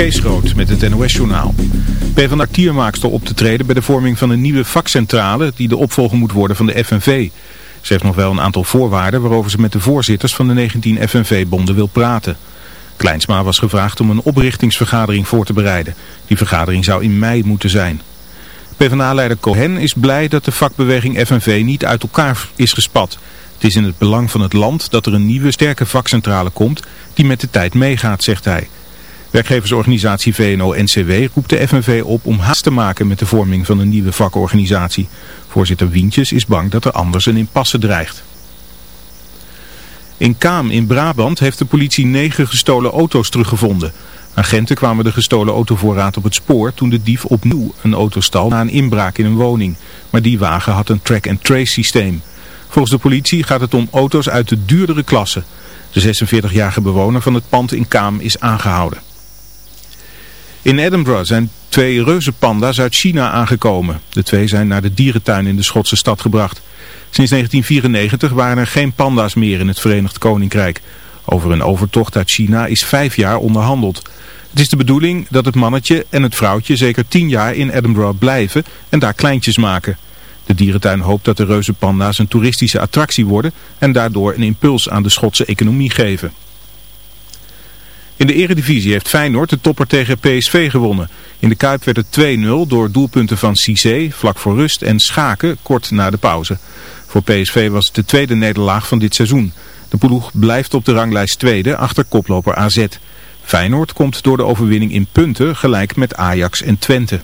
Kees Rood met het NOS-journaal. PvdA Tiermaakster op te treden bij de vorming van een nieuwe vakcentrale die de opvolger moet worden van de FNV. Ze heeft nog wel een aantal voorwaarden waarover ze met de voorzitters van de 19 FNV-bonden wil praten. Kleinsma was gevraagd om een oprichtingsvergadering voor te bereiden. Die vergadering zou in mei moeten zijn. PvdA-leider Cohen is blij dat de vakbeweging FNV niet uit elkaar is gespat. Het is in het belang van het land dat er een nieuwe sterke vakcentrale komt die met de tijd meegaat, zegt hij. Werkgeversorganisatie VNO-NCW roept de FNV op om haast te maken met de vorming van een nieuwe vakorganisatie. Voorzitter Wientjes is bang dat er anders een impasse dreigt. In Kaam in Brabant heeft de politie negen gestolen auto's teruggevonden. Agenten kwamen de gestolen autovoorraad op het spoor toen de dief opnieuw een auto stal na een inbraak in een woning. Maar die wagen had een track-and-trace systeem. Volgens de politie gaat het om auto's uit de duurdere klasse. De 46-jarige bewoner van het pand in Kaam is aangehouden. In Edinburgh zijn twee reuzenpanda's uit China aangekomen. De twee zijn naar de dierentuin in de Schotse stad gebracht. Sinds 1994 waren er geen panda's meer in het Verenigd Koninkrijk. Over een overtocht uit China is vijf jaar onderhandeld. Het is de bedoeling dat het mannetje en het vrouwtje zeker tien jaar in Edinburgh blijven en daar kleintjes maken. De dierentuin hoopt dat de reuzenpanda's een toeristische attractie worden en daardoor een impuls aan de Schotse economie geven. In de eredivisie heeft Feyenoord de topper tegen PSV gewonnen. In de Kuip werd het 2-0 door doelpunten van Cissé, vlak voor rust en Schaken kort na de pauze. Voor PSV was het de tweede nederlaag van dit seizoen. De ploeg blijft op de ranglijst tweede achter koploper AZ. Feyenoord komt door de overwinning in punten gelijk met Ajax en Twente.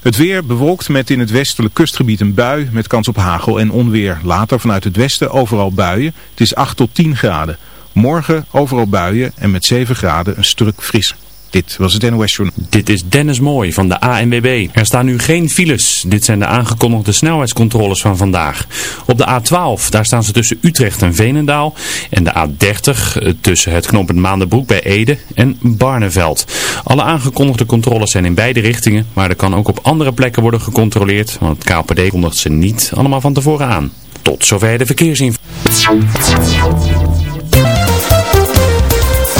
Het weer bewolkt met in het westelijk kustgebied een bui met kans op hagel en onweer. Later vanuit het westen overal buien. Het is 8 tot 10 graden. Morgen overal buien en met 7 graden een stuk fris. Dit was het NOS Journal. Dit is Dennis Mooi van de ANWB. Er staan nu geen files. Dit zijn de aangekondigde snelheidscontroles van vandaag. Op de A12, daar staan ze tussen Utrecht en Veenendaal. En de A30 eh, tussen het knooppunt Maandenbroek bij Ede en Barneveld. Alle aangekondigde controles zijn in beide richtingen. Maar er kan ook op andere plekken worden gecontroleerd. Want het KPD kondigt ze niet allemaal van tevoren aan. Tot zover de verkeersinformatie.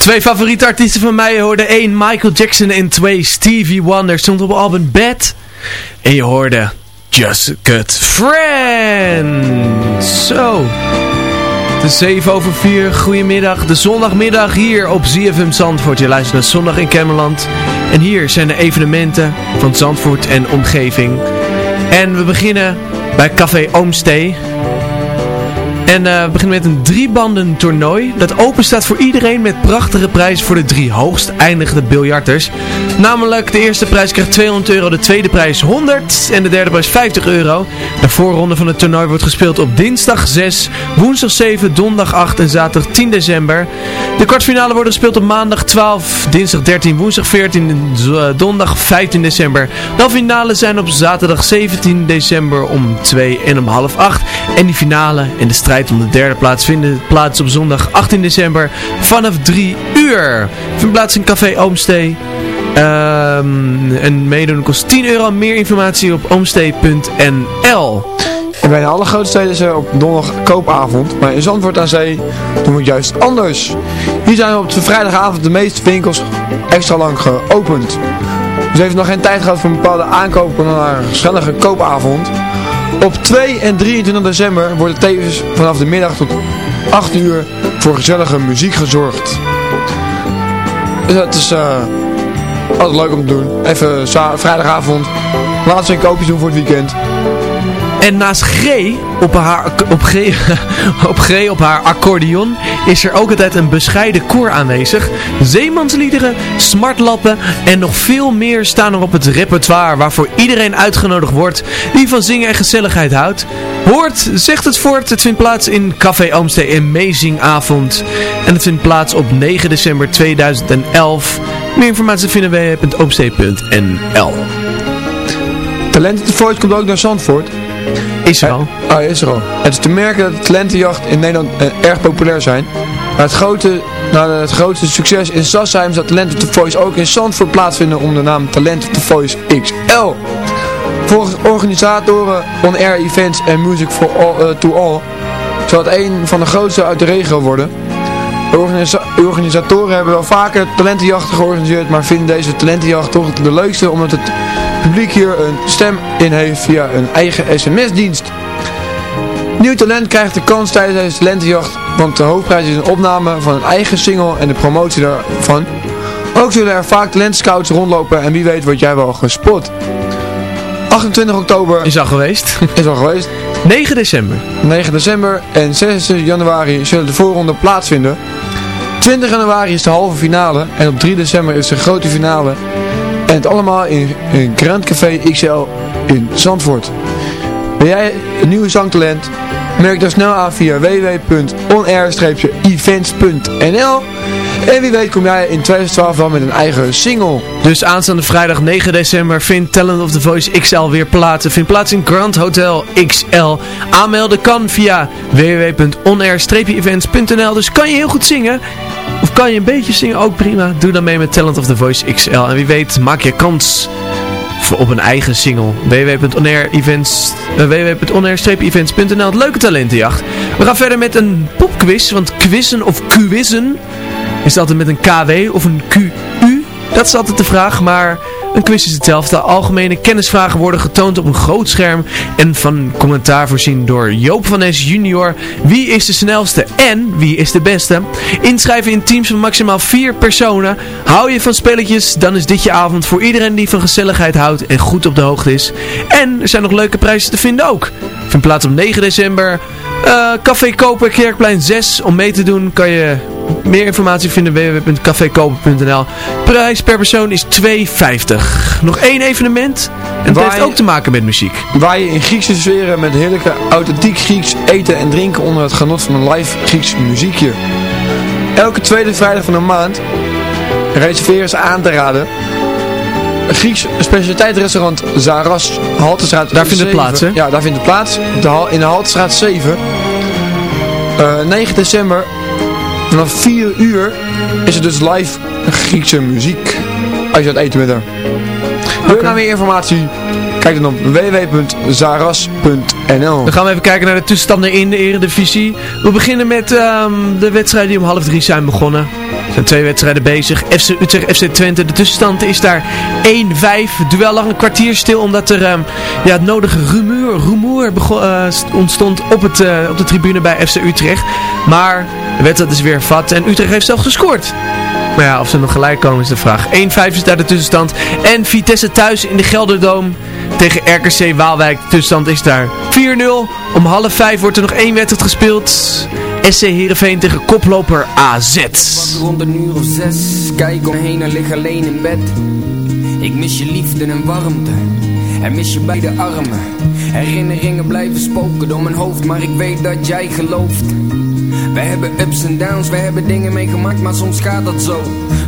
Twee favoriete artiesten van mij. Je hoorde één Michael Jackson en twee Stevie Wonder. Stond op album Bad. En je hoorde Just Cut Friends. Zo. De 7 over 4. Goedemiddag. De zondagmiddag hier op ZFM Zandvoort. Je luistert naar Zondag in Kemmerland. En hier zijn de evenementen van Zandvoort en omgeving. En we beginnen bij Café Oomstee. En uh, we beginnen met een driebanden toernooi. Dat open staat voor iedereen met prachtige prijzen voor de drie hoogst eindigende biljarters. Namelijk de eerste prijs krijgt 200 euro, de tweede prijs 100 en de derde prijs 50 euro. De voorronde van het toernooi wordt gespeeld op dinsdag 6, woensdag 7, donderdag 8 en zaterdag 10 december. De kwartfinale worden gespeeld op maandag 12, dinsdag 13, woensdag 14 en uh, donderdag 15 december. De finale zijn op zaterdag 17 december om 2 en om half 8. En die finale en de strijd om de derde plaats vinden plaats op zondag 18 december vanaf 3 uur. Vindt plaats in Café Oomstee. Um, en meedoen kost 10 euro. Meer informatie op oomstee.nl En bij de allergrootste steden is er op donderdag koopavond. Maar in Zandvoort aan Zee doen we juist anders. Hier zijn op de vrijdagavond de meeste winkels extra lang geopend. Dus heeft nog geen tijd gehad voor een bepaalde aankopen naar een gezellige koopavond. Op 2 en 23 december wordt tevens vanaf de middag tot 8 uur voor gezellige muziek gezorgd. Dus dat is uh, altijd leuk om te doen. Even vrijdagavond, laatste koopjes doen voor het weekend. En naast G op haar, op, G, op G op haar accordeon is er ook altijd een bescheiden koor aanwezig. Zeemansliederen, smartlappen en nog veel meer staan er op het repertoire waarvoor iedereen uitgenodigd wordt die van zingen en gezelligheid houdt. Hoort, zegt het voort, het vindt plaats in Café Oomstee Amazing Avond. En het vindt plaats op 9 december 2011. Meer informatie vinden wij op oomstee.nl Talent Voice komt ook naar Zandvoort. Is er al. Ah, is er al. Het is te merken dat talentenjacht in Nederland uh, erg populair zijn. Maar het, grote, nou, het grootste succes in Sassheim is Talent of the Voice ook in Zandvoort plaatsvinden onder de naam Talent of the Voice XL. Volgens organisatoren On Air Events en Music for all, uh, to All zal het een van de grootste uit de regio worden. De organisa organisatoren hebben wel vaker talentenjachten georganiseerd, maar vinden deze talentenjacht toch de leukste omdat het publiek hier een stem in heeft via een eigen sms-dienst. Nieuw talent krijgt de kans tijdens deze talentenjacht, want de hoofdprijs is een opname van een eigen single en de promotie daarvan. Ook zullen er vaak talentscouts rondlopen en wie weet word jij wel gespot. 28 oktober is al geweest. Is al geweest. 9 december. 9 december en 6 januari zullen de voorronde plaatsvinden. 20 januari is de halve finale en op 3 december is de grote finale. En het allemaal in, in Grand Café XL in Zandvoort. Ben jij een nieuwe zangtalent? Merk dan snel aan via www.onair-events.nl En wie weet kom jij in 2012 wel met een eigen single. Dus aanstaande vrijdag 9 december vindt Talent of the Voice XL weer plaats. Vindt plaats in Grand Hotel XL. Aanmelden kan via www.onair-events.nl Dus kan je heel goed zingen? Kan je een beetje zingen? Ook prima. Doe dan mee met Talent of the Voice XL. En wie weet maak je kans op een eigen single. www.onair-events www.onair-events.nl Het leuke talentenjacht. We gaan verder met een popquiz. Want quizzen of quizzen is altijd met een KW of een QU. Dat is altijd de vraag, maar een quiz is hetzelfde. Algemene kennisvragen worden getoond op een groot scherm en van commentaar voorzien door Joop van Es junior. Wie is de snelste en wie is de beste? Inschrijven in teams van maximaal vier personen. Hou je van spelletjes, dan is dit je avond voor iedereen die van gezelligheid houdt en goed op de hoogte is. En er zijn nog leuke prijzen te vinden ook. Vindt plaats op 9 december. Uh, Café Koper, Kerkplein 6. Om mee te doen kan je meer informatie vinden www.cafekoper.nl. Prijs per persoon is 2,50. Nog één evenement. En het heeft ook te maken met muziek. Waar je in Griekse sferen met heerlijke authentiek Grieks eten en drinken onder het genot van een live Grieks muziekje. Elke tweede vrijdag van de maand reserveren ze aan te raden. Grieks specialiteitsrestaurant Zaras, Haltestraat Daar vindt het plaats, hè? Ja, daar vindt het plaats. in de Haltestraat 7. Uh, 9 december Vanaf 4 uur is het dus live Griekse muziek. Als je aan het eten bent. Wil je nou meer informatie? Kijk dan op www.zaras.nl Dan gaan we even kijken naar de tussenstanden in de eredivisie. We beginnen met um, de wedstrijden die om half drie zijn begonnen. Er zijn twee wedstrijden bezig. FC Utrecht, FC Twente. De tussenstand is daar 1-5. Duel lag een kwartier stil omdat er ehm, ja, het nodige rumoer, rumoer eh, st- ontstond op, het, eh, op de tribune bij FC Utrecht. Maar de wedstrijd is weer vat en Utrecht heeft zelf gescoord. Maar ja, of ze nog gelijk komen is de vraag. 1-5 is daar de tussenstand. En Vitesse thuis in de Gelderdoom tegen RKC Waalwijk. De tussenstand is daar 4-0. Om half 5 wordt er nog één wedstrijd gespeeld. SC Heerenveen tegen koploper AZ. Rond een uur of zes, kijk om me heen en lig alleen in bed. Ik mis je liefde en warmte, en mis je beide armen. Herinneringen blijven spoken door mijn hoofd, maar ik weet dat jij gelooft. We hebben ups en downs, we hebben dingen meegemaakt, maar soms gaat dat zo.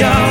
your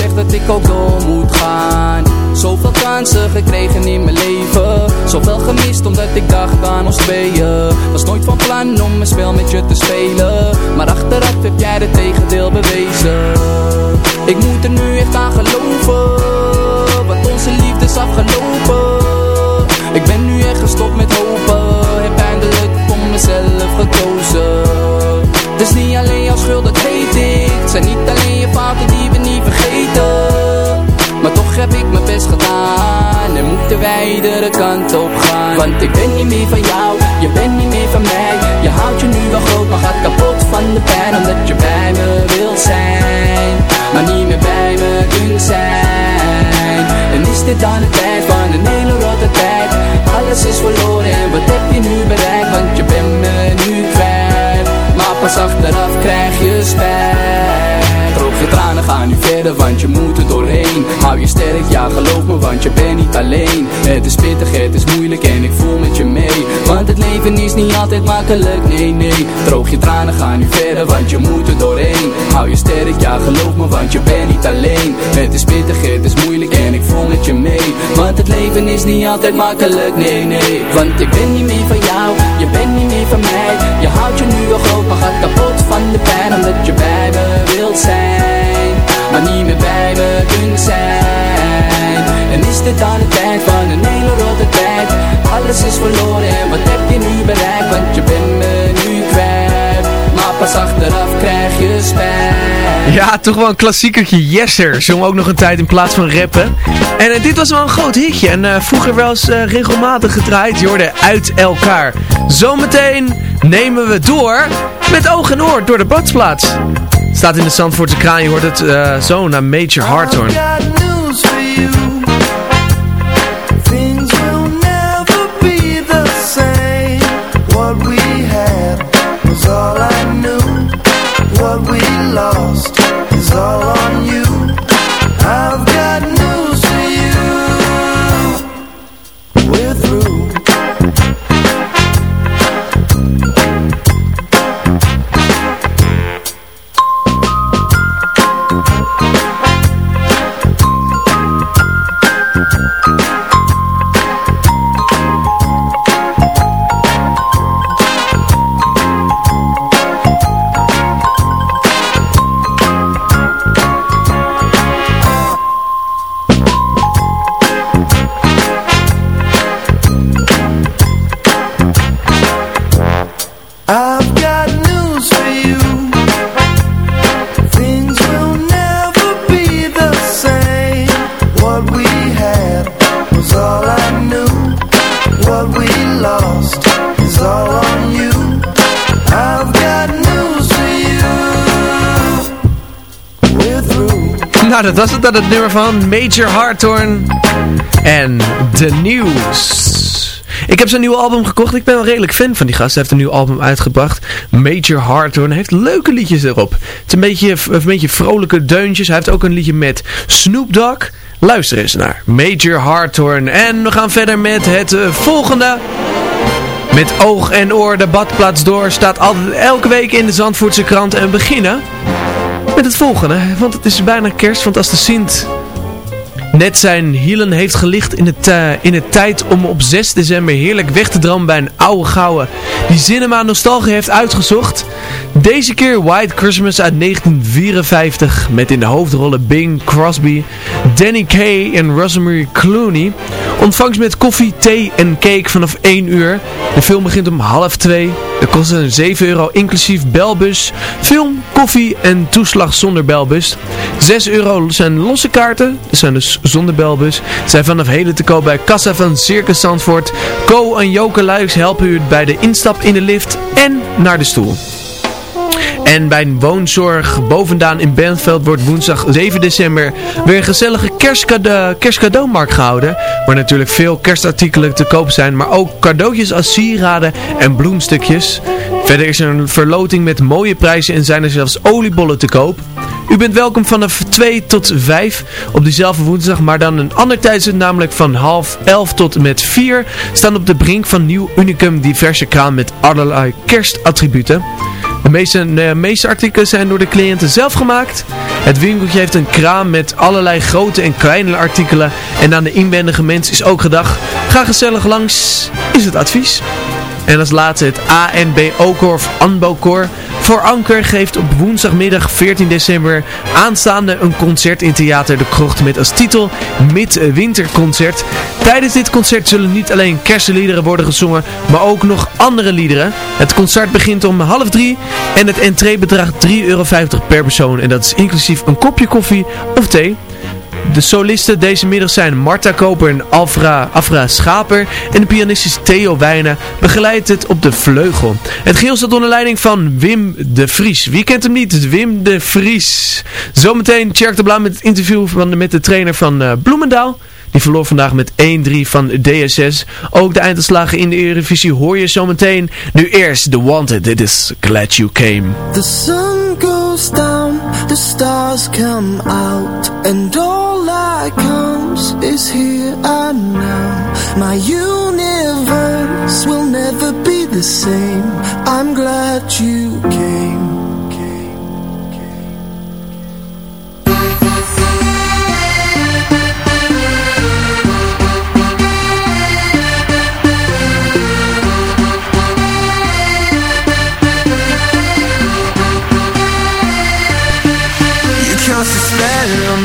Zeg dat ik ook door moet gaan. Zoveel kansen gekregen in mijn leven. Zoveel gemist omdat ik dacht aan ons tweeën. Was nooit van plan om een spel met je te spelen. Maar achteraf heb jij het tegendeel bewezen. Ik moet er nu echt aan geloven. Want onze liefde is afgelopen. Ik ben nu echt gestopt met hopen. Heb eindelijk voor mezelf gekozen. Het is niet alleen jouw schuld, dat weet ik. Het zijn niet alleen je fouten die heb ik mijn best gedaan. En moeten wij iedere kant op gaan? Want ik ben niet meer van jou, je bent niet meer van mij. Je houdt je nu wel groot, maar gaat kapot van de pijn. Omdat je bij me wilt zijn Maar niet meer bij me kunt zijn. En is dit dan de tijd van een hele rotte tijd? Alles is verloren en wat heb je nu bereikt? Want je bent me nu kwijt. Maar pas achteraf krijg je spijt je tranen, ga nu verder, want je moet er doorheen. Hou je sterk, ja geloof me, want je bent niet alleen. Het is pittig, het is moeilijk en ik voel met je mee. Want het leven is niet altijd makkelijk, nee nee. Droog je tranen, ga nu verder, want je moet er doorheen. Hou je sterk, ja geloof me, want je bent niet alleen. Het is pittig, het is moeilijk en ik voel met je mee. Want het leven is niet altijd makkelijk, nee nee. Want ik ben niet meer van jou, je bent niet meer van mij. Je houdt je nu wel groot, maar gaat kapot van de pijn Omdat je bij me wilt zijn maar niet meer bij me kunt zijn. En is dit dan de tijd van een hele rotte tijd? Alles is verloren en wat heb je nu bereikt? Want je bent me nu kwijt pas achteraf krijg je spijt Ja, toch wel een klassiekertje. Yesser zong ook nog een tijd in plaats van rappen. En eh, dit was wel een groot hitje. En eh, vroeger wel eens eh, regelmatig gedraaid. Je hoorde uit elkaar. Zometeen nemen we door met oog en oor door de badplaats. Staat in de Zandvoortse kraan. Je hoort het zo naar Major Harthorn. Was het dan het nummer van Major Harthorn en The News. Ik heb zijn nieuwe album gekocht. Ik ben wel redelijk fan van die gast. Hij heeft een nieuw album uitgebracht. Major Harthorn. Hij heeft leuke liedjes erop. Het is een beetje, een beetje vrolijke deuntjes. Hij heeft ook een liedje met Snoop Dogg. Luister eens naar Major Harthorn. En we gaan verder met het eh, volgende. Met oog en oor de badplaats door staat altijd elke week in de Zandvoortse krant. En beginnen het volgende, want het is bijna kerst, want als de Sint net zijn hielen heeft gelicht in het, uh, in het tijd om op 6 december heerlijk weg te dromen bij een oude gouden die Cinema Nostalgie heeft uitgezocht. Deze keer White Christmas uit 1954 met in de hoofdrollen Bing Crosby, Danny Kaye en Rosemary Clooney. Ontvangst met koffie, thee en cake vanaf 1 uur. De film begint om half 2. De kost een 7 euro inclusief belbus, film, koffie en toeslag zonder belbus. 6 euro zijn losse kaarten, dat zijn dus zonder belbus. Zijn vanaf heden te koop bij Kassa van Circus Zandvoort. Co en Joke Luiks helpen u bij de instap in de lift en naar de stoel. En bij woonzorg bovendaan in Bentveld wordt woensdag 7 december weer een gezellige kerstcade kerstcadeaumarkt gehouden. Waar natuurlijk veel kerstartikelen te koop zijn, maar ook cadeautjes als sieraden en bloemstukjes. Verder is er een verloting met mooie prijzen en zijn er zelfs oliebollen te koop. U bent welkom vanaf 2 tot 5 op diezelfde woensdag, maar dan een ander tijdstip, namelijk van half 11 tot met 4, staan op de brink van Nieuw Unicum diverse kraan met allerlei kerstattributen. De meeste, de meeste artikelen zijn door de cliënten zelf gemaakt. Het winkeltje heeft een kraam met allerlei grote en kleine artikelen. En aan de inwendige mens is ook gedacht. Ga gezellig langs, is het advies. En als laatste het ANBO-koor of ANBO-koor. Voor Anker geeft op woensdagmiddag 14 december aanstaande een concert in Theater De Krocht met als titel Midwinterconcert. Tijdens dit concert zullen niet alleen kerstliederen worden gezongen, maar ook nog andere liederen. Het concert begint om half drie en het entree bedraagt 3,50 euro per persoon. En dat is inclusief een kopje koffie of thee. De solisten deze middag zijn Marta Koper en Afra, Afra Schaper. En de pianist is Theo Wijnen. Begeleidt het op de vleugel. Het geheel staat onder leiding van Wim de Vries. Wie kent hem niet? Wim de Vries. Zometeen Tjerk de Blauw met het interview van, met de trainer van uh, Bloemendaal. Die verloor vandaag met 1-3 van DSS. Ook de einduitslagen in de Eredivisie hoor je zometeen. Nu eerst The Wanted. Dit is Glad You Came. The sun goes down, the stars come out And all that comes is here and now. My universe will never be the same. I'm glad you came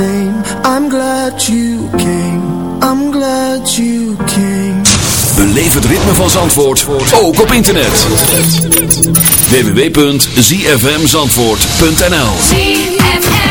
same. I'm glad you came. I'm glad you came. Beleef het ritme van Zandvoort ook op internet. Www.zfmzandvoort.nl ZFM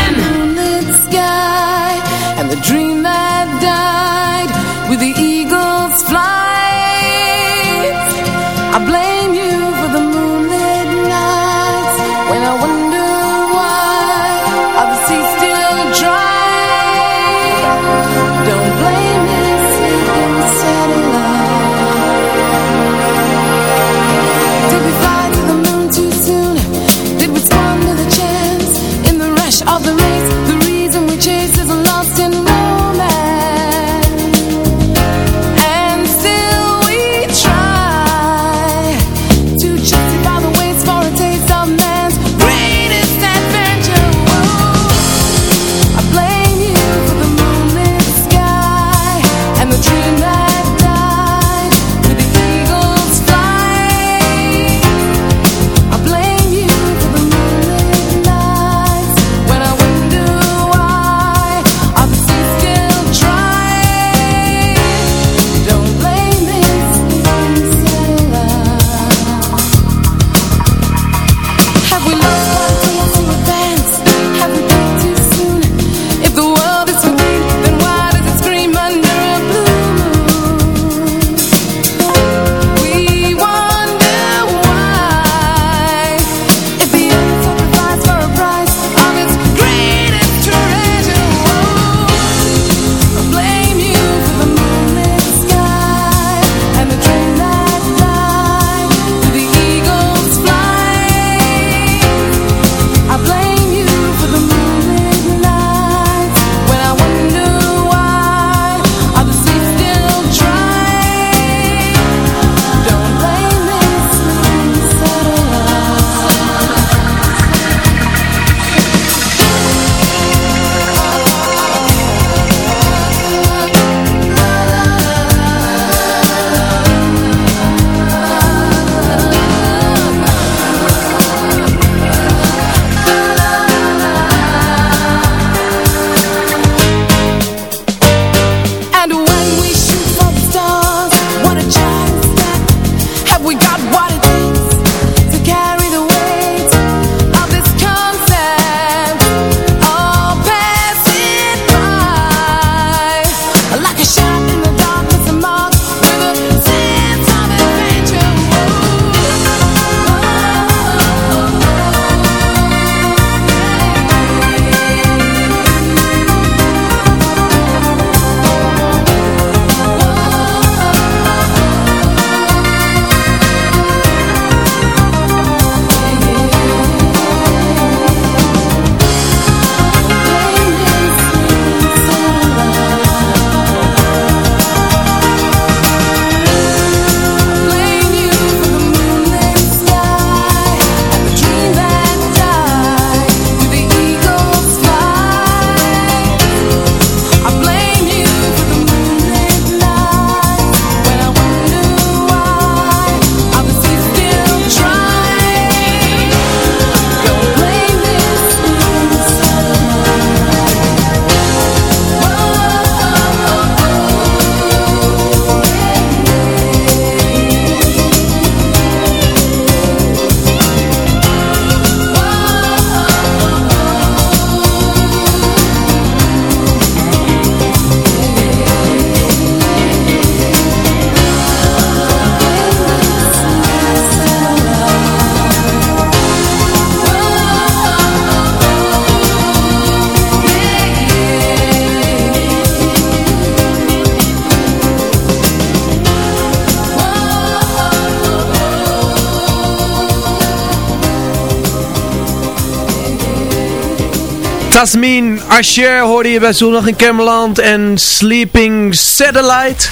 Jasmine Asher hoorde je bij Zondag in Camerland en Sleeping Satellite.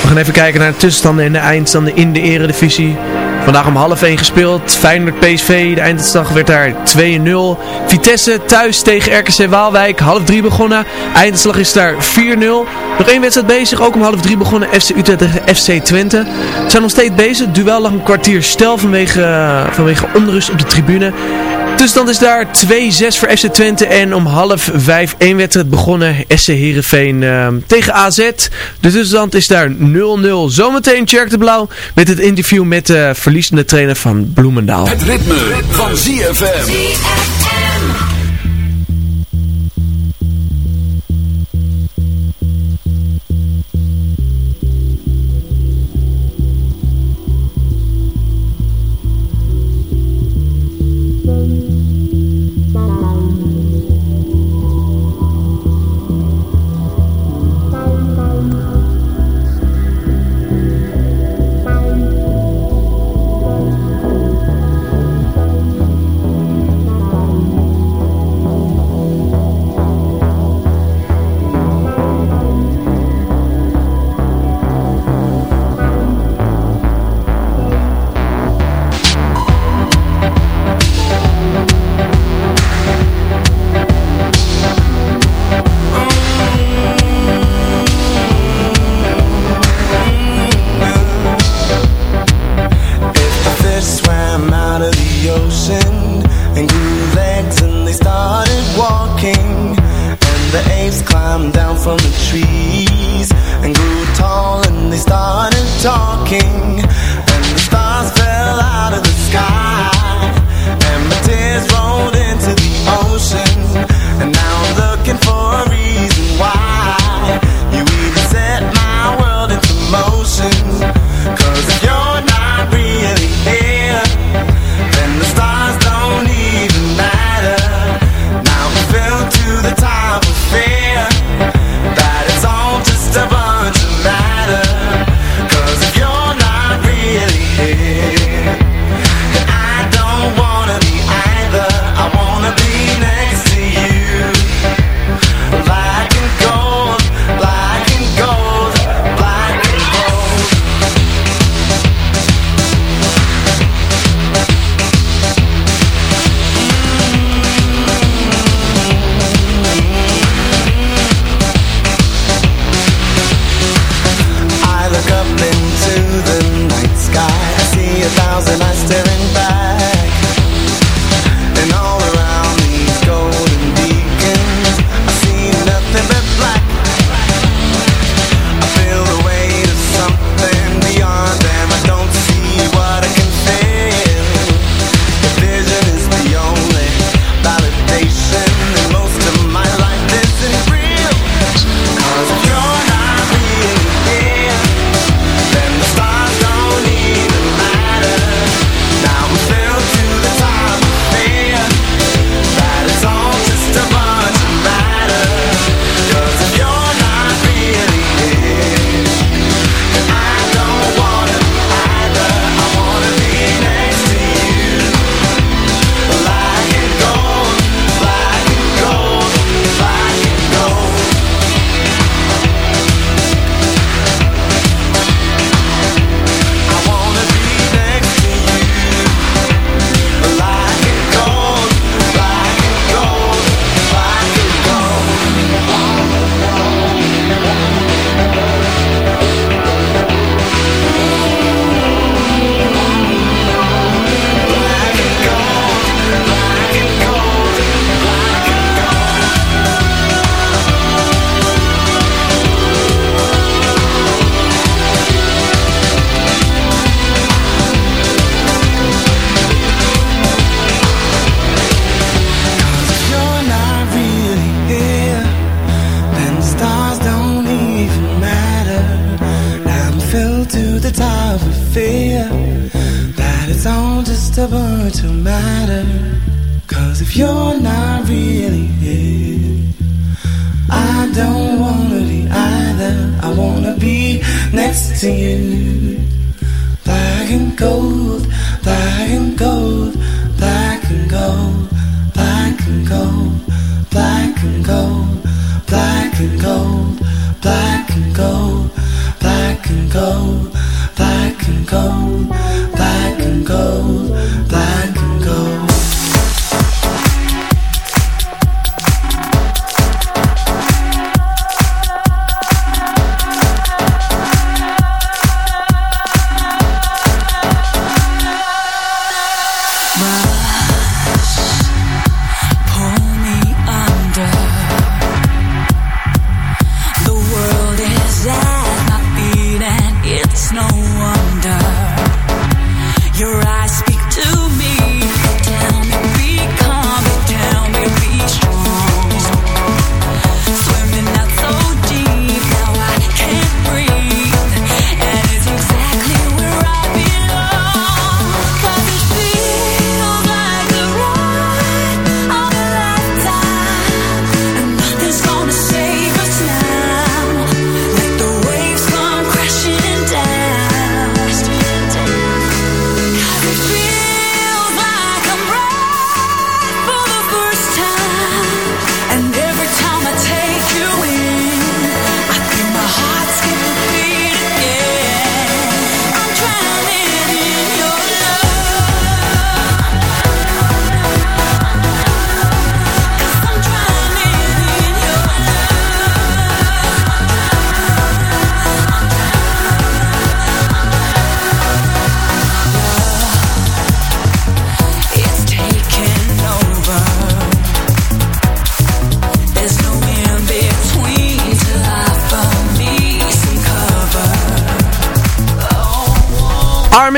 We gaan even kijken naar de tussenstanden en de eindstanden in de eredivisie. Vandaag om half 1 gespeeld. Feyenoord PSV, de eindstand werd daar 2-0. Vitesse thuis tegen RKC Waalwijk, half 3 begonnen. Eindslag is daar 4-0. Nog één wedstrijd bezig, ook om half 3 begonnen. FC Utrecht tegen FC Twente. Ze zijn nog steeds bezig. Duel lag een kwartier stel vanwege, vanwege onrust op de tribune tussenstand is daar 2-6 voor FC Twente. En om half vijf één wedstrijd begonnen. SC Heerenveen ehm, tegen AZ. De tussenstand is daar 0-0. Zometeen Tjerk de Blauw met het interview met de verliezende trainer van Bloemendaal. Het ritme, ritme. van ZFM.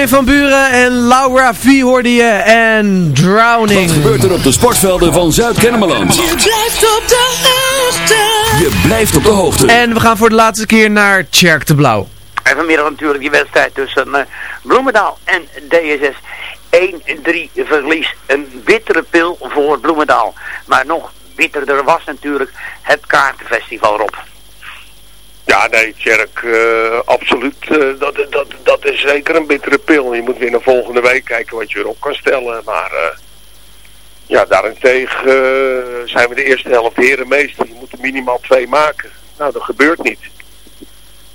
Van Buren en Laura V hoorde je en Drowning. Wat gebeurt er op de sportvelden van Zuid-Kennemerland? Je blijft op de hoogte. Je blijft op de hoogte. En we gaan voor de laatste keer naar Tjerk de Blauw. En vanmiddag natuurlijk die wedstrijd tussen eh, Bloemendaal en DSS. 1-3 verlies. Een bittere pil voor Bloemendaal. Maar nog bitterder was natuurlijk het kaartenfestival Rob. Ja, nee, Tjerk, eh, absoluut. eh, dat, dat, dat is zeker een bittere pil. Je moet weer naar volgende week kijken wat je erop kan stellen. Maar eh, ja, daarentegen zijn we de eerste helft herenmeester. Je moet er minimaal twee maken. Nou, dat gebeurt niet.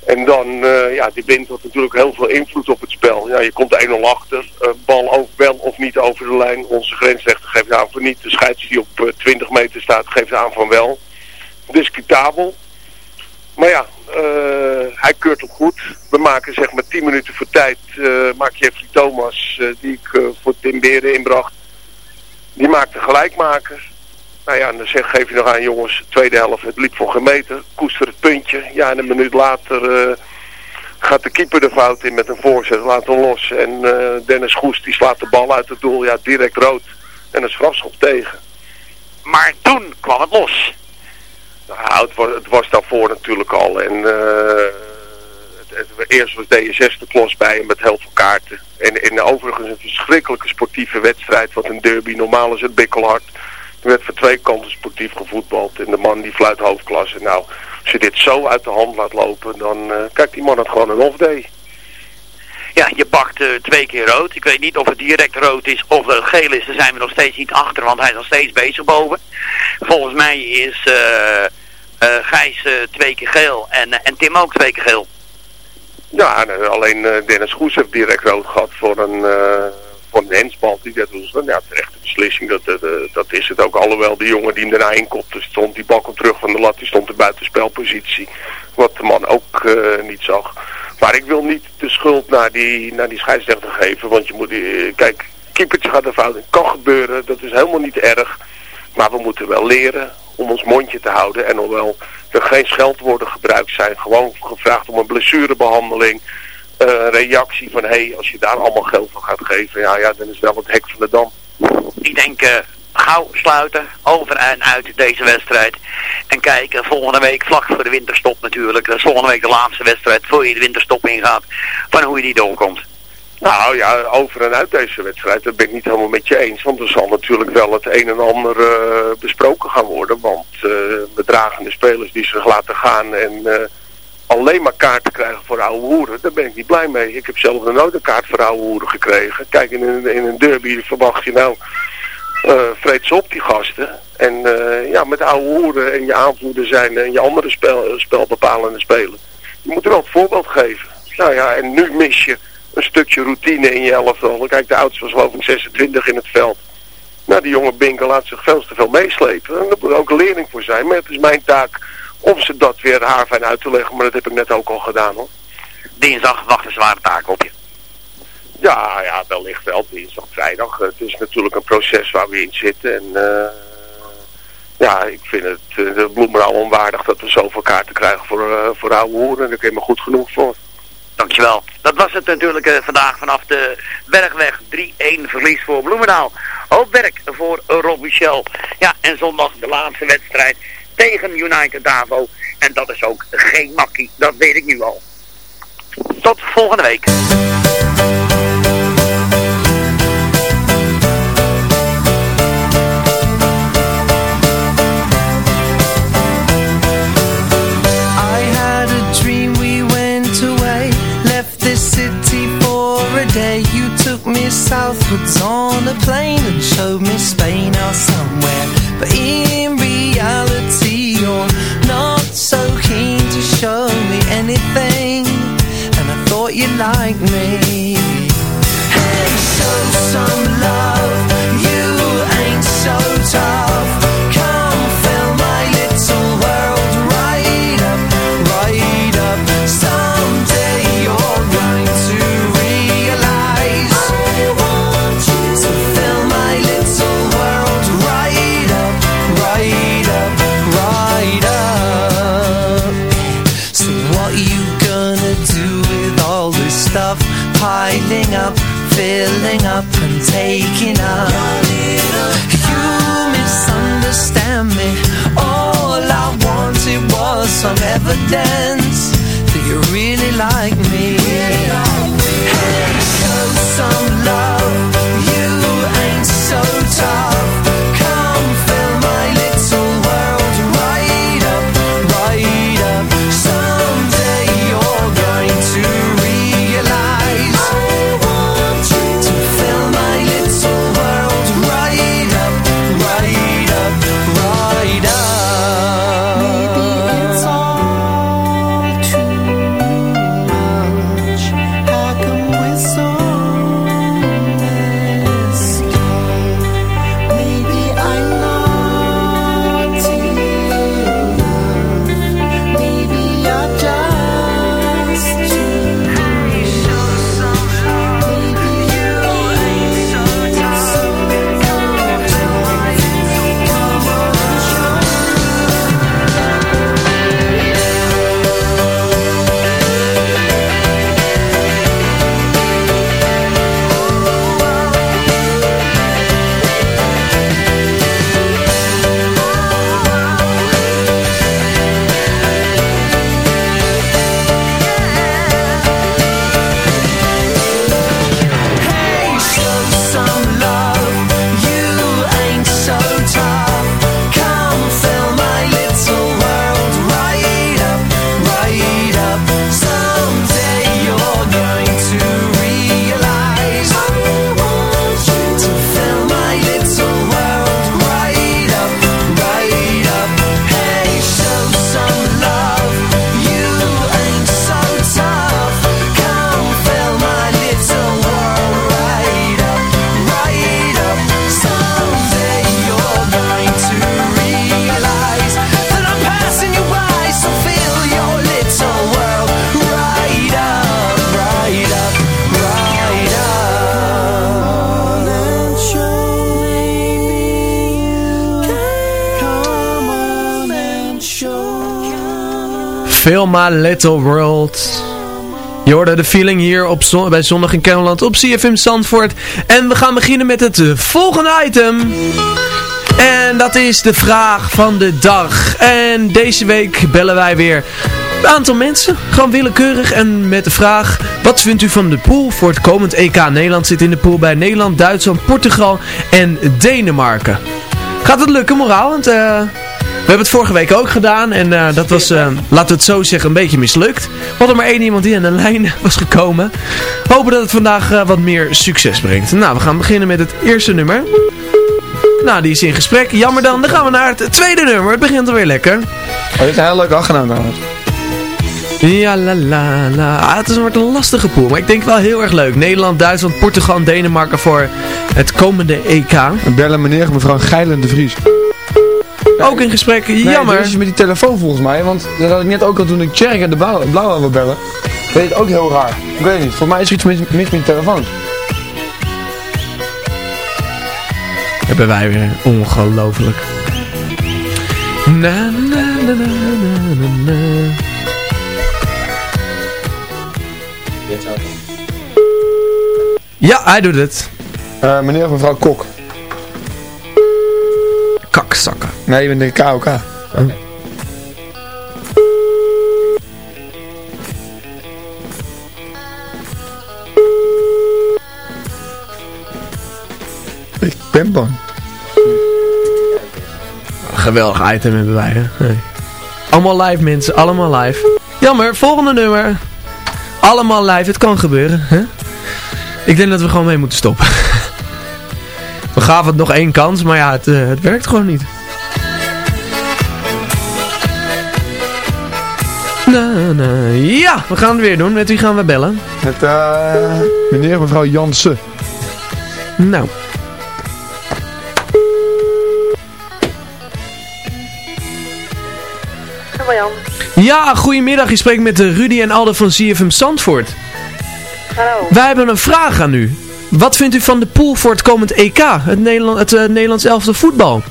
En dan, ja, die wind had natuurlijk heel veel invloed op het spel. Ja, je komt 1-0 achter. bal ook wel of niet over de lijn. Onze grensrechter geeft aan van niet. De scheids die op eh, 20 meter staat geeft aan van wel. Discutabel. Maar ja, eh, hij keurt hem goed. We maken zeg maar 10 minuten voor tijd. eh maakt Jeffrey Thomas, eh, die ik voor Tim Beren inbracht. Die maakt de gelijkmaker. Nou ja, en dan zeg, geef je nog aan jongens, tweede helft, het liep voor gemeten. Koester het puntje. Ja, en een minuut later gaat de keeper de fout in met een voorzet. Laat hem los. En Dennis Goes die slaat de bal uit het doel. Ja, direct rood. En een strafschop tegen. Maar toen kwam het los. Nou, het was, het was daarvoor natuurlijk al. En eh, het, het- eerst was DSS de klos bij en met heel veel kaarten. En, en overigens een verschrikkelijke sportieve wedstrijd. Wat een derby. Normaal is het bikkelhard. Er werd voor twee kanten sportief gevoetbald. En de man die fluit hoofdklasse. Nou, als je dit zo uit de hand laat lopen, dan eh kijk die man het gewoon een off day. Ja, je pakt eh, twee keer rood. Ik weet niet of het direct rood is of dat geel is. Daar zijn we nog steeds niet achter, want hij is nog steeds bezig boven. Volgens mij is eh, Gijs twee keer geel en, en Tim ook twee keer geel. Ja, en, alleen Dennis Goes heeft direct rood gehad voor een, voor een hensbal. Die dat was een ja, terechte beslissing. Dat, dat, is het ook. Alhoewel die jongen die hem daarna inkopte stond, die bal komt terug van de lat, die stond in buitenspelpositie. Wat de man ook niet zag. Maar ik wil niet de schuld naar die, naar die scheidsrechter geven. Want je moet, eh, kijk, keepertje gaat er fout in. Kan gebeuren, dat is helemaal niet erg. Maar we moeten wel leren om ons mondje te houden. En hoewel er geen scheldwoorden gebruikt zijn, gewoon gevraagd om een blessurebehandeling. eh, Een reactie van, hé, hey, als je daar allemaal geld voor gaat geven, ja, ja, dan is wel het hek van de dam. Ik denk eh, gauw sluiten, over en uit deze wedstrijd. En kijken volgende week, vlak voor de winterstop natuurlijk. Dat is volgende week de laatste wedstrijd voor je de winterstop ingaat. Van hoe je die doorkomt. Nou ja, over en uit deze wedstrijd, dat ben ik niet helemaal met je eens. Want er zal natuurlijk wel het een en ander eh, besproken gaan worden. Want eh bedragende spelers die zich laten gaan en eh, alleen maar kaarten krijgen voor oude hoeren, daar ben ik niet blij mee. Ik heb zelf een kaart voor oude hoeren gekregen. Kijk, in een, in een derby verwacht je nou, vreet ze op die gasten. En eh, ja, met oude hoeren en je aanvoerder zijn en je andere spel, spelbepalende spelen. Je moet er wel het voorbeeld geven. Nou ja, en nu mis je een stukje routine in je elftal. Kijk, de oudste was geloof ik 26 in het veld. Nou, die jonge Binkel laat zich veel te veel meeslepen. En daar moet ook een leerling voor zijn. Maar het is mijn taak om ze dat weer haarfijn uit te leggen. Maar dat heb ik net ook al gedaan hoor. Dinsdag wacht een zware taak op je. Ja, ja, wellicht wel. Dinsdag, vrijdag. Het is natuurlijk een proces waar we in zitten. En eh, ja, ik vind het uh, de onwaardig dat we zoveel kaarten krijgen voor, eh, voor oude hoeren. En daar je me goed genoeg voor. Dankjewel. Dat was het natuurlijk vandaag vanaf de Bergweg 3-1 verlies voor Bloemendaal. Hoop werk voor Rob Michel. Ja, en zondag de laatste wedstrijd tegen United Davo. En dat is ook geen makkie, dat weet ik nu al. Tot volgende week. My Little World. Je hoorde de feeling hier op bij Zondag in Kennemerland op CFM Zandvoort. En we gaan beginnen met het volgende item. En dat is de vraag van de dag. En deze week bellen wij weer een aantal mensen. Gewoon willekeurig. En met de vraag, wat vindt u van de pool voor het komend EK? Nederland zit in de pool bij Nederland, Duitsland, Portugal en Denemarken. Gaat het lukken, moraal? Want eh, hebben het vorige week ook gedaan. En eh, dat was, eh, laten we het zo zeggen, een beetje mislukt. We hadden maar één iemand die aan de lijn was gekomen. Hopen dat het vandaag eh, wat meer succes brengt. Nou, we gaan beginnen met het eerste nummer. Nou, die is in gesprek. Jammer dan. Dan gaan we naar het tweede nummer. Het begint alweer lekker. Oh, dit is een heel leuk achternaam trouwens. Ja, la la la. Ah, het is- wordt een lastige pool, maar ik denk wel heel erg leuk. Nederland, Duitsland, Portugal en Denemarken voor het komende EK. We bellen meneer en mevrouw Geilen de Vries. Ook in gesprek, Nee, jammer. dit is met die telefoon volgens mij, want dat had ik net ook al toen ik Tjerk en de blauwe, blauwe wil bellen. Deed het ook heel raar. Ik weet het niet, volgens mij is er iets mis, mis met die telefoon. Hebben wij weer. Ongelooflijk. Na, na, na, na, na, na, na. Ja, hij doet het. Eh, meneer of mevrouw Kok. Kakzakken. Nee, je bent de KOK. Ik ben bang. Geweldig item hebben wij, hè. Nee. Allemaal live mensen, allemaal live. Jammer, volgende nummer. Allemaal live, het kan gebeuren, hè. Ik denk dat we gewoon mee moeten stoppen. we gaven het nog één kans, maar ja, het, eh, het werkt gewoon niet. Na, na. Ja, we gaan het weer doen. Met wie gaan we bellen? Met eh meneer en mevrouw Jansen. Nou. Jan. Ja, goedemiddag. Je spreekt met eh, Rudy en Alde van CFM Zandvoort. Hallo. Wij hebben een vraag aan u. Wat vindt u van de pool voor het komend EK, het, Nederland, het eh, Nederlands elfde voetbal?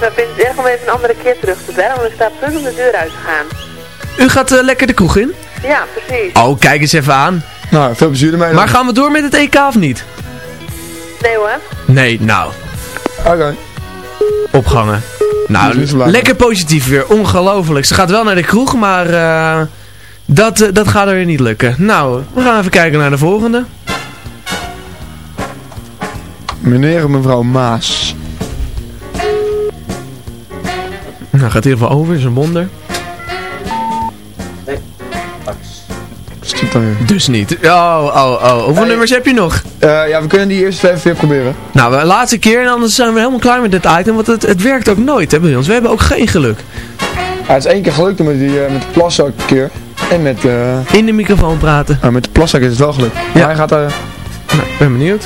We vinden het erg om even een andere keer terug te bellen, want we staan terug om de deur uit te gaan. U gaat eh, lekker de kroeg in? Ja, precies. Oh, kijk eens even aan. Nou, veel plezier ermee. Maar gaan we door met het EK of niet? Nee hoor. Nee, nou. Oké. Opgangen. Nou, lekker positief weer. Ongelooflijk. Ze gaat wel naar de kroeg, maar eh, dat, eh, dat gaat er weer niet lukken. Nou, we gaan even kijken naar de volgende. Meneer en mevrouw Maas. Nou, gaat in ieder geval over, is een wonder. Dus niet. Oh, oh, oh. Hoeveel nummers heb je nog? Eh, ja, we kunnen die eerst even weer proberen. Nou, de laatste keer en anders zijn we helemaal klaar met dit item, want het, het werkt ook nooit hè, bij ons. We hebben ook geen geluk. Ja, het is één keer gelukt met, die, eh, met de plaszak een keer. En met, eh In de microfoon praten. ah, met de plaszak is het wel gelukt. Maar hij gaat er... Nou, ik ben benieuwd.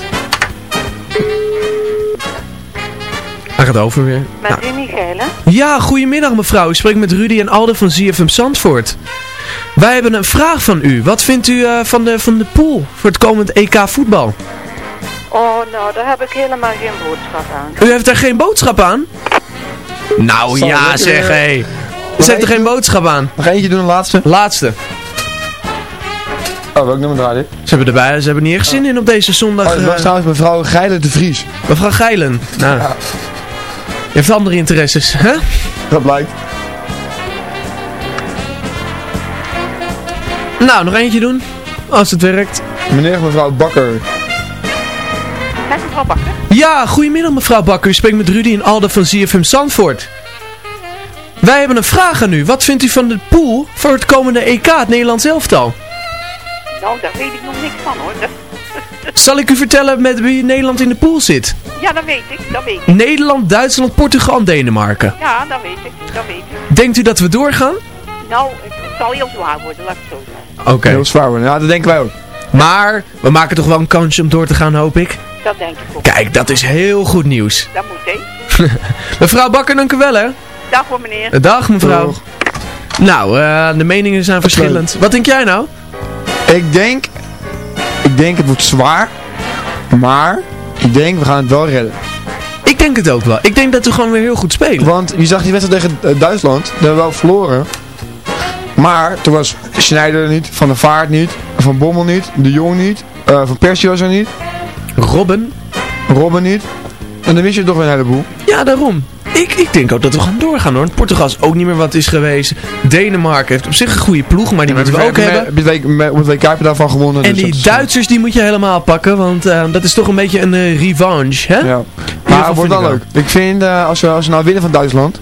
Hij gaat over weer. Met Nou. Rini Gele. Ja, goedemiddag mevrouw. Ik spreek met Rudy en Alde van ZFM Zandvoort. Wij hebben een vraag van u. Wat vindt u eh, van, de, van de pool voor het komend EK voetbal? Oh, nou, daar heb ik helemaal geen boodschap aan. U heeft er geen boodschap aan? Nou Zal ja zeg hé. Ze heeft er geen boodschap aan. Nog eentje doen, een laatste. Laatste. Oh, welk nummer draai dit? Ze hebben erbij, ze hebben niet echt zin in op deze zondag. Oh, was eh, trouwens mevrouw Geilen de Vries. mevrouw Geilen. Nou, je heeft andere interesses, hè? Dat blijkt. Nou, nog eentje doen. Als het werkt. Meneer en mevrouw Bakker. Met mevrouw Bakker. Ja, goedemiddag mevrouw Bakker. U spreekt met Rudy en Alde van ZFM Zandvoort. Wij hebben een vraag aan u. Wat vindt u van de pool voor het komende EK, het Nederlands elftal? Nou, daar weet ik nog niks van hoor. Zal ik u vertellen met wie Nederland in de pool zit? Ja, dat weet ik, dat weet ik. Nederland, Duitsland, Portugal en Denemarken. Ja, dat weet ik, dat weet ik. Denkt u dat we doorgaan? Nou, het zal heel zwaar worden, laat ik het zo zeggen. Oké. Heel zwaar worden. Ja, dat denken wij ook. Maar we maken toch wel een kansje om door te gaan, hoop ik. Dat denk ik ook. Kijk, dat is heel goed nieuws. Dat moet, hè. Mevrouw Bakker, dank u wel, hè. Dag voor meneer. Dag, mevrouw. Dag. Nou, eh, de meningen zijn verschillend. Wat denk jij nou? Ik denk... Ik denk het wordt zwaar. Maar... Ik denk we gaan het wel redden. Ik denk het ook wel. Ik denk dat we gewoon weer heel goed spelen. Want je zag die wedstrijd tegen eh, Duitsland. Daar hebben we wel verloren. Maar toen was Schneider er niet. Van der Vaart niet. Van Bommel niet. De Jong niet. eh, van Persie was er niet. Robben? Robben niet. En dan wist je toch weer een heleboel. Ja, daarom. Ik, ik denk ook dat we gaan doorgaan hoor. Portugal is ook niet meer wat is geweest. Denemarken heeft op zich een goede ploeg, maar die moeten we ook hebben. Op het WK het heb je daarvan gewonnen. En dus die eh, Duitsers die moet je helemaal pakken, want eh, dat is toch een beetje een eh, revanche, hè? Ja. Maar het wordt wel ik leuk. Ik vind, als, we, als we nou winnen van Duitsland,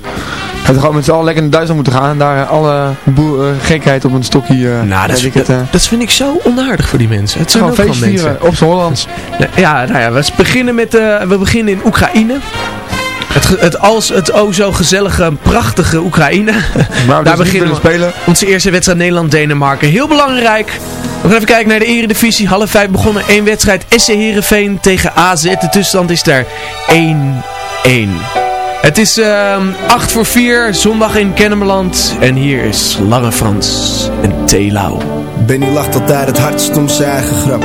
dat we gewoon met z'n allen lekker naar Duitsland moeten gaan. En daar alle boel, gekheid op een stokje... eh, Nou, dat, het, dat vind ik zo onaardig voor die mensen. Het zijn gewoon ook gewoon feest mensen. vieren op z'n Hollands. Ja, nou ja, we beginnen, met, we beginnen in Oekraïne. Het, ge- het als het o zo gezellige, prachtige Oekraïne. Maar Daar beginnen we. spelen. Onze eerste wedstrijd Nederland-Denemarken. Heel belangrijk. We gaan even kijken naar de Eredivisie. Half vijf begonnen. Eén wedstrijd. SC Heerenveen tegen AZ. De tussenstand is daar 1-1. Het is ehm 8 voor 4. Zondag in Kennemerland. En hier is Lange Frans en Telau. Benny lacht altijd het hardst om zijn eigen grap.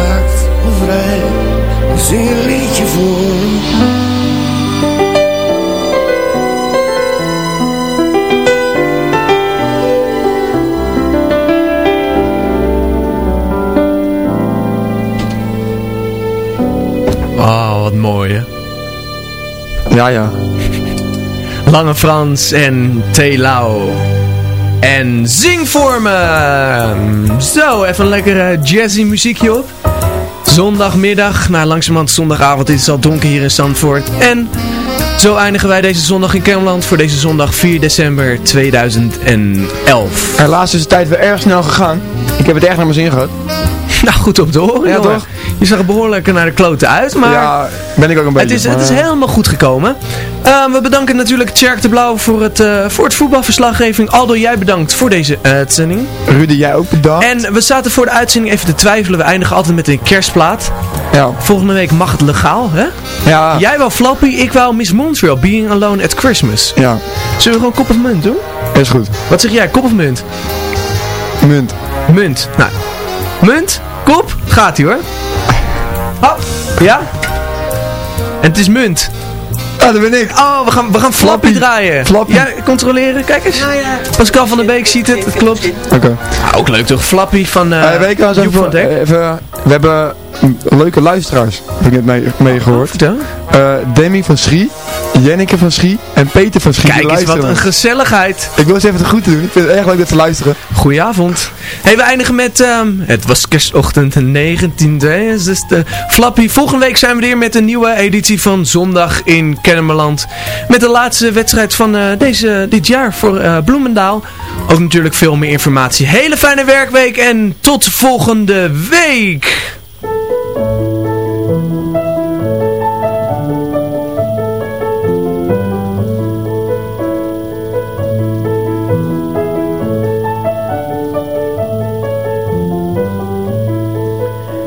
zing een liedje voor. Oh, wat mooi hè. Ja, ja. Lange Frans en Telau. En zing voor me! Zo, even een lekkere jazzy muziekje op. Zondagmiddag, nou langzamerhand zondagavond is het al donker hier in Zandvoort. En zo eindigen wij deze zondag in Kermeland voor deze zondag 4 december 2011. Helaas is de tijd weer erg snel gegaan. Ik heb het echt naar mijn zin gehad. Nou, goed op de horen, Ja, jongen. toch? Je zag er behoorlijk naar de kloten uit, maar... Ja, ben ik ook een beetje. Het is, het is eh, helemaal goed gekomen. Eh, we bedanken natuurlijk Tjerk de Blauw voor het, eh, voor het voetbalverslaggeving. Aldo, jij bedankt voor deze uitzending. Rudy, jij ook bedankt. En we zaten voor de uitzending even te twijfelen. We eindigen altijd met een kerstplaat. Ja. Volgende week mag het legaal, hè? Ja. Jij wou Flappy, ik wou Miss Montreal, Being Alone at Christmas. Ja. Zullen we gewoon kop of munt doen? Is goed. Wat zeg jij, kop of munt? Munt. Munt. Nou, munt, kop, gaat ie hoor. Hop, ja? En het is munt. Ah, dat ben ik. Oh, we gaan, we gaan Flappy, Flappy. draaien. Flappy. Ja, controleren, kijk eens. Pascal van der Beek ziet het, het klopt. Oké. Ah, ook leuk toch, Flappy van uh, Eh, weet je wel eens even, even, we hebben leuke luisteraars, heb ik net mee, meegehoord. vertel. Eh, Demi van Schrie, Jenneke van Schie en Peter van Schie. Kijk eens, wat een gezelligheid. Ik wil eens even het goed doen. Ik vind het erg leuk dat ze luisteren. Goedenavond. Hey, we eindigen met, ehm, het was kerstochtend 1962. Flappy, volgende week zijn we weer met een nieuwe editie van Zondag in Kennemerland. Met de laatste wedstrijd van eh, deze, dit jaar voor eh, Bloemendaal. Ook natuurlijk veel meer informatie. Hele fijne werkweek en tot volgende week.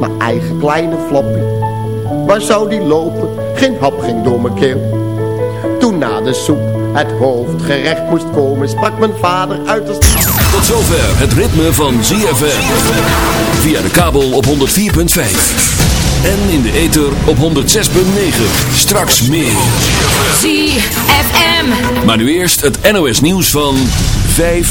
mijn eigen kleine Flappy. Waar zou die lopen? Geen hap ging door mijn keel. Toen na de soep het hoofdgerecht moest komen, sprak mijn vader uit als... Tot zover het ritme van ZFM. Via de kabel op 104.5. En in de ether op 106.9. Straks meer. ZFM. Maar nu eerst het NOS nieuws van 5.